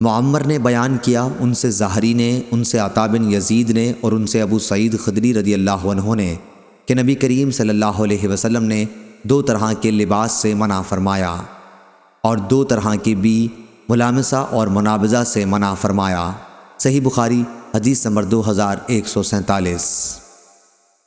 معمر نے بیان کیا، ان سے ظاہری نے، ان سے عطا بن یزید نے اور ان سے ابو سعید خدری رضی اللہ عنہ نے کہ نبی کریم صلی اللہ علیہ وسلم نے دو طرح کے لباس سے منع فرمایا اور دو طرح کی بی، ملامسہ اور منابضہ سے منع فرمایا۔ صحیح بخاری، حدیث نمبر دو ہزار ایک سو سینتالیس۔